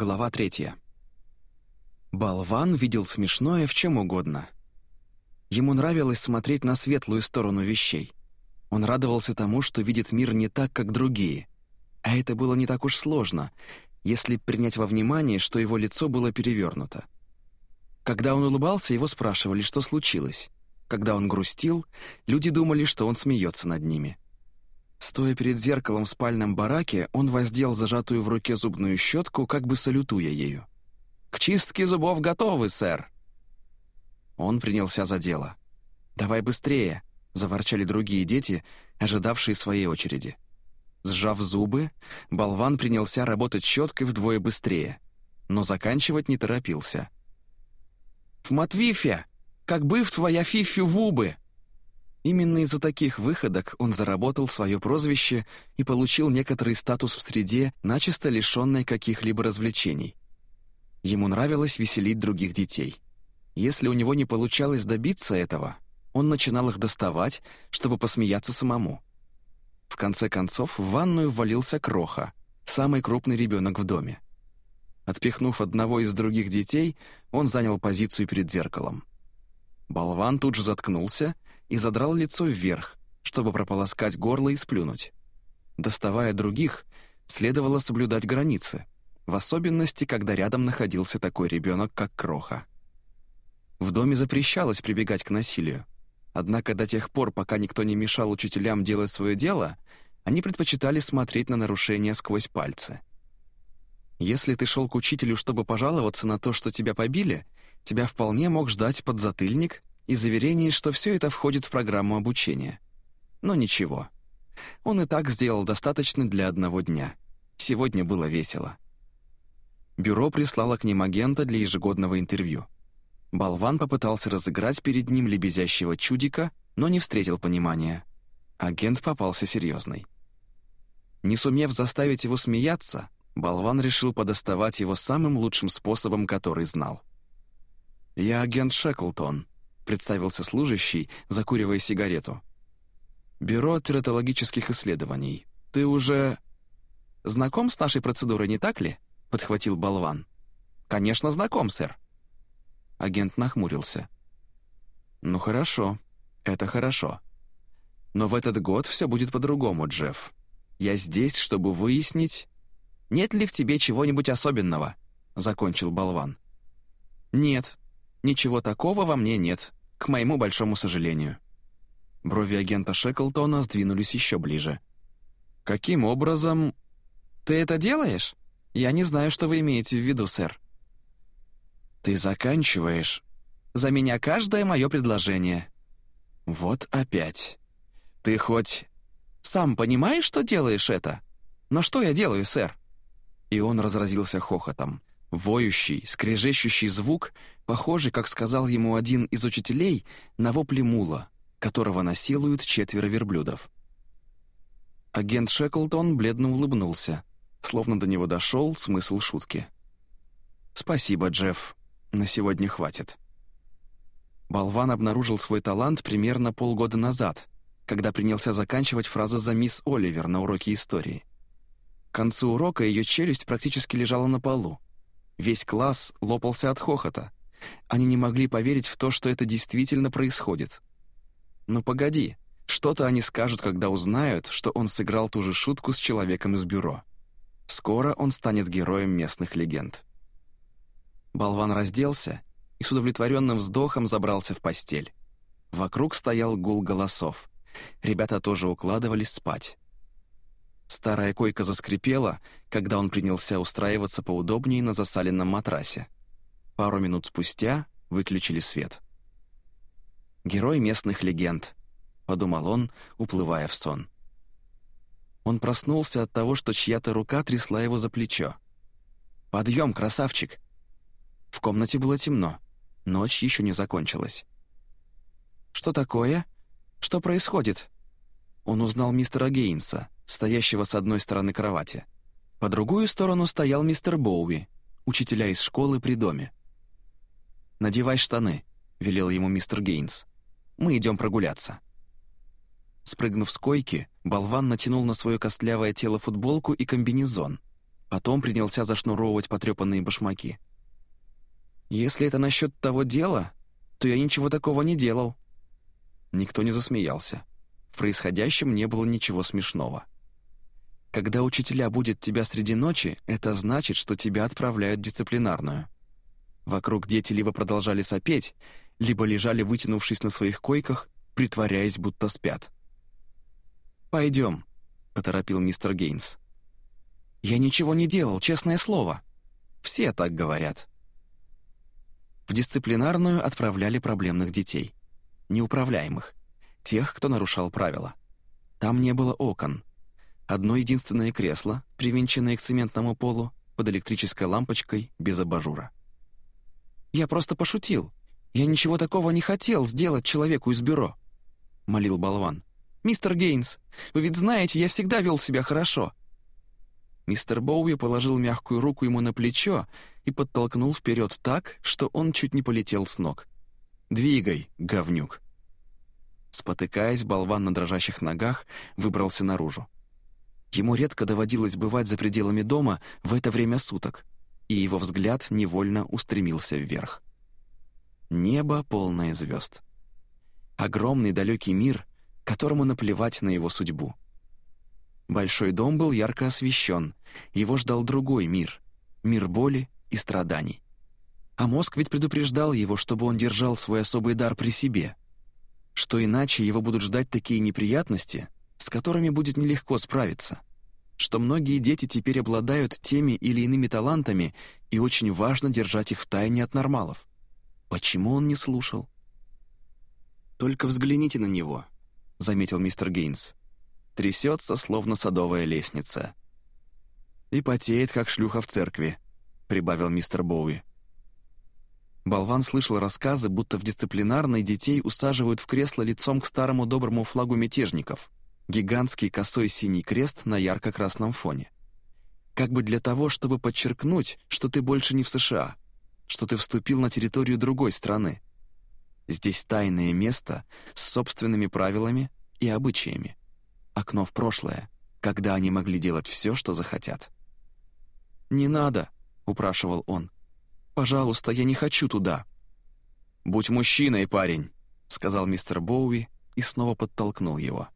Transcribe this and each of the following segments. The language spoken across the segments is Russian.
Глава третья. Болван видел смешное в чем угодно. Ему нравилось смотреть на светлую сторону вещей. Он радовался тому, что видит мир не так, как другие. А это было не так уж сложно, если принять во внимание, что его лицо было перевернуто. Когда он улыбался, его спрашивали, что случилось. Когда он грустил, люди думали, что он смеется над ними. Стоя перед зеркалом в спальном бараке, он воздел зажатую в руке зубную щетку, как бы салютуя ею. «К чистке зубов готовы, сэр!» Он принялся за дело. «Давай быстрее!» — заворчали другие дети, ожидавшие своей очереди. Сжав зубы, болван принялся работать щеткой вдвое быстрее, но заканчивать не торопился. «В Матвифе! Как бы в твоя фифю вубы!» Именно из-за таких выходок он заработал свое прозвище и получил некоторый статус в среде, начисто лишенной каких-либо развлечений. Ему нравилось веселить других детей. Если у него не получалось добиться этого, он начинал их доставать, чтобы посмеяться самому. В конце концов, в ванную ввалился Кроха, самый крупный ребенок в доме. Отпихнув одного из других детей, он занял позицию перед зеркалом. Болван тут же заткнулся и задрал лицо вверх, чтобы прополоскать горло и сплюнуть. Доставая других, следовало соблюдать границы, в особенности, когда рядом находился такой ребенок, как Кроха. В доме запрещалось прибегать к насилию, однако до тех пор, пока никто не мешал учителям делать свое дело, они предпочитали смотреть на нарушения сквозь пальцы. Если ты шел к учителю, чтобы пожаловаться на то, что тебя побили, тебя вполне мог ждать подзатыльник и заверение, что все это входит в программу обучения. Но ничего. Он и так сделал достаточно для одного дня. Сегодня было весело. Бюро прислало к ним агента для ежегодного интервью. Болван попытался разыграть перед ним лебезящего чудика, но не встретил понимания. Агент попался серьезный. Не сумев заставить его смеяться, болван решил подоставать его самым лучшим способом, который знал. «Я агент Шеклтон», — представился служащий, закуривая сигарету. «Бюро тератологических исследований. Ты уже...» «Знаком с нашей процедурой, не так ли?» — подхватил болван. «Конечно, знаком, сэр». Агент нахмурился. «Ну хорошо, это хорошо. Но в этот год все будет по-другому, Джефф. Я здесь, чтобы выяснить, нет ли в тебе чего-нибудь особенного», — закончил болван. «Нет, ничего такого во мне нет, к моему большому сожалению». Брови агента Шеклтона сдвинулись еще ближе. «Каким образом...» «Ты это делаешь? Я не знаю, что вы имеете в виду, сэр». «Ты заканчиваешь...» «За меня каждое мое предложение». «Вот опять. Ты хоть...» «Сам понимаешь, что делаешь это?» «Но что я делаю, сэр?» И он разразился хохотом. Воющий, скрежещущий звук, похожий, как сказал ему один из учителей, на вопли мула, которого насилуют четверо верблюдов. Агент Шеклтон бледно улыбнулся, словно до него дошел смысл шутки. «Спасибо, Джефф. На сегодня хватит». Болван обнаружил свой талант примерно полгода назад, когда принялся заканчивать фразы за мисс Оливер на уроке истории. К концу урока ее челюсть практически лежала на полу. Весь класс лопался от хохота. Они не могли поверить в то, что это действительно происходит. «Ну погоди, что-то они скажут, когда узнают, что он сыграл ту же шутку с человеком из бюро. Скоро он станет героем местных легенд». Болван разделся и с удовлетворенным вздохом забрался в постель. Вокруг стоял гул голосов. Ребята тоже укладывались спать. Старая койка заскрипела, когда он принялся устраиваться поудобнее на засаленном матрасе. Пару минут спустя выключили свет. «Герой местных легенд», — подумал он, уплывая в сон. Он проснулся от того, что чья-то рука трясла его за плечо. «Подъем, красавчик!» В комнате было темно. Ночь еще не закончилась. «Что такое? Что происходит?» Он узнал мистера Гейнса, стоящего с одной стороны кровати. По другую сторону стоял мистер Боуи, учителя из школы при доме. «Надевай штаны», — велел ему мистер Гейнс. «Мы идем прогуляться». Спрыгнув с койки, болван натянул на свое костлявое тело футболку и комбинезон. Потом принялся зашнуровывать потрепанные башмаки. «Если это насчет того дела, то я ничего такого не делал». Никто не засмеялся. В происходящем не было ничего смешного. Когда учителя будет тебя среди ночи, это значит, что тебя отправляют в дисциплинарную. Вокруг дети либо продолжали сопеть, либо лежали, вытянувшись на своих койках, притворяясь, будто спят. «Пойдем», — поторопил мистер Гейнс. «Я ничего не делал, честное слово. Все так говорят». В дисциплинарную отправляли проблемных детей, неуправляемых, тех, кто нарушал правила. Там не было окон. Одно единственное кресло, привинченное к цементному полу, под электрической лампочкой, без абажура. «Я просто пошутил. Я ничего такого не хотел сделать человеку из бюро», — молил болван. «Мистер Гейнс, вы ведь знаете, я всегда вел себя хорошо». Мистер Боуи положил мягкую руку ему на плечо и подтолкнул вперед так, что он чуть не полетел с ног. «Двигай, говнюк!» Спотыкаясь, болван на дрожащих ногах выбрался наружу. Ему редко доводилось бывать за пределами дома в это время суток, и его взгляд невольно устремился вверх. Небо полное звезд. Огромный далекий мир, которому наплевать на его судьбу. Большой дом был ярко освещен, его ждал другой мир, мир боли и страданий. А мозг ведь предупреждал его, чтобы он держал свой особый дар при себе, что иначе его будут ждать такие неприятности, с которыми будет нелегко справиться, что многие дети теперь обладают теми или иными талантами и очень важно держать их в тайне от нормалов. Почему он не слушал? «Только взгляните на него», — заметил мистер Гейнс. «Трясется, словно садовая лестница». «И потеет, как шлюха в церкви», — прибавил мистер Боуи. Болван слышал рассказы, будто в дисциплинарной детей усаживают в кресло лицом к старому доброму флагу мятежников. Гигантский косой синий крест на ярко-красном фоне. Как бы для того, чтобы подчеркнуть, что ты больше не в США, что ты вступил на территорию другой страны. Здесь тайное место с собственными правилами и обычаями. Окно в прошлое, когда они могли делать все, что захотят. «Не надо», — упрашивал он. «Пожалуйста, я не хочу туда». «Будь мужчиной, парень», — сказал мистер Боуи и снова подтолкнул его.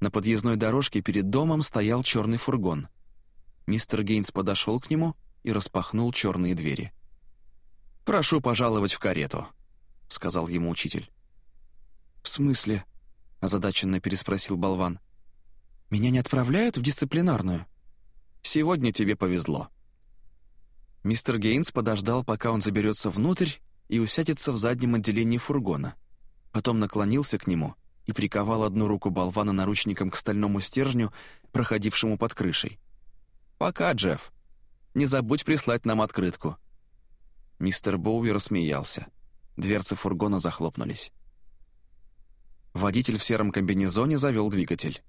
На подъездной дорожке перед домом стоял черный фургон. Мистер Гейнс подошел к нему и распахнул черные двери. «Прошу пожаловать в карету», — сказал ему учитель. «В смысле?» — озадаченно переспросил болван. «Меня не отправляют в дисциплинарную?» «Сегодня тебе повезло». Мистер Гейнс подождал, пока он заберется внутрь и усядется в заднем отделении фургона. Потом наклонился к нему и приковал одну руку болвана наручником к стальному стержню, проходившему под крышей. «Пока, Джефф. Не забудь прислать нам открытку». Мистер Боуи рассмеялся. Дверцы фургона захлопнулись. Водитель в сером комбинезоне завел двигатель.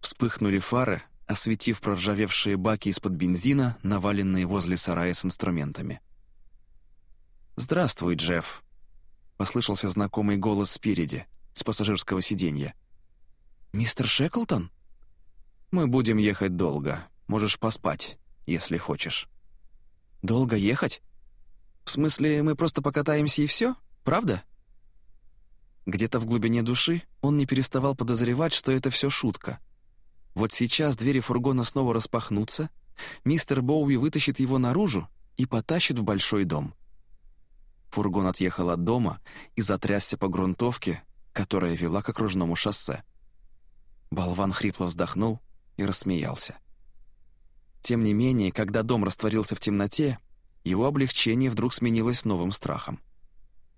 Вспыхнули фары, осветив проржавевшие баки из-под бензина, наваленные возле сарая с инструментами. «Здравствуй, Джефф», — послышался знакомый голос спереди, с пассажирского сиденья. «Мистер Шеклтон?» «Мы будем ехать долго. Можешь поспать, если хочешь». «Долго ехать? В смысле, мы просто покатаемся и все?» Правда?» Где-то в глубине души он не переставал подозревать, что это все шутка. Вот сейчас двери фургона снова распахнутся, мистер Боуи вытащит его наружу и потащит в большой дом. Фургон отъехал от дома и затрясся по грунтовке, которая вела к окружному шоссе. Болван хрипло вздохнул и рассмеялся. Тем не менее, когда дом растворился в темноте, его облегчение вдруг сменилось новым страхом.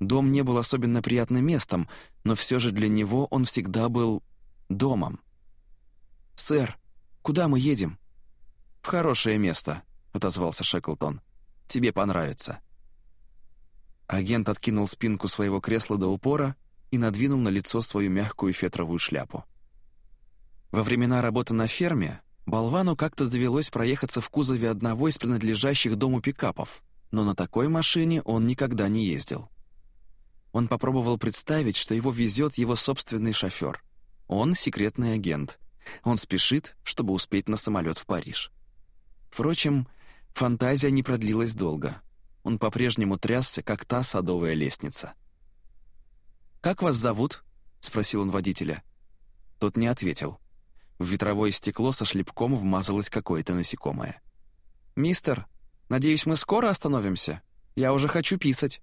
Дом не был особенно приятным местом, но все же для него он всегда был домом. «Сэр, куда мы едем?» «В хорошее место», — отозвался Шеклтон. «Тебе понравится». Агент откинул спинку своего кресла до упора и надвинул на лицо свою мягкую фетровую шляпу. Во времена работы на ферме болвану как-то довелось проехаться в кузове одного из принадлежащих дому пикапов, но на такой машине он никогда не ездил. Он попробовал представить, что его везет его собственный шофер. Он секретный агент. Он спешит, чтобы успеть на самолет в Париж. Впрочем, фантазия не продлилась долго. Он по-прежнему трясся, как та садовая лестница. «Как вас зовут?» — спросил он водителя. Тот не ответил. В ветровое стекло со шлепком вмазалось какое-то насекомое. «Мистер, надеюсь, мы скоро остановимся? Я уже хочу писать».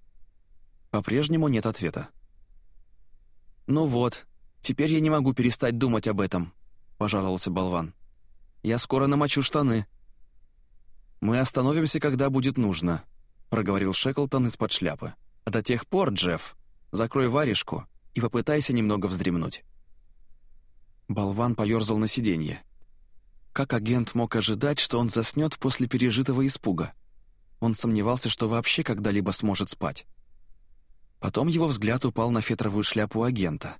По-прежнему нет ответа. «Ну вот, теперь я не могу перестать думать об этом», — пожаловался болван. «Я скоро намочу штаны». «Мы остановимся, когда будет нужно», — проговорил Шеклтон из-под шляпы. «А до тех пор, Джефф, закрой варежку и попытайся немного вздремнуть». Болван поерзал на сиденье. Как агент мог ожидать, что он заснет после пережитого испуга? Он сомневался, что вообще когда-либо сможет спать. Потом его взгляд упал на фетровую шляпу агента,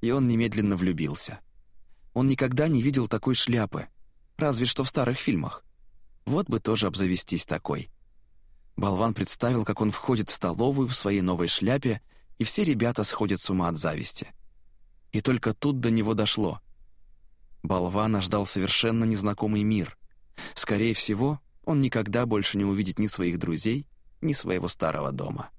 и он немедленно влюбился. Он никогда не видел такой шляпы, разве что в старых фильмах. Вот бы тоже обзавестись такой. Болван представил, как он входит в столовую в своей новой шляпе, и все ребята сходят с ума от зависти. И только тут до него дошло. Болвана ждал совершенно незнакомый мир. Скорее всего, он никогда больше не увидит ни своих друзей, ни своего старого дома.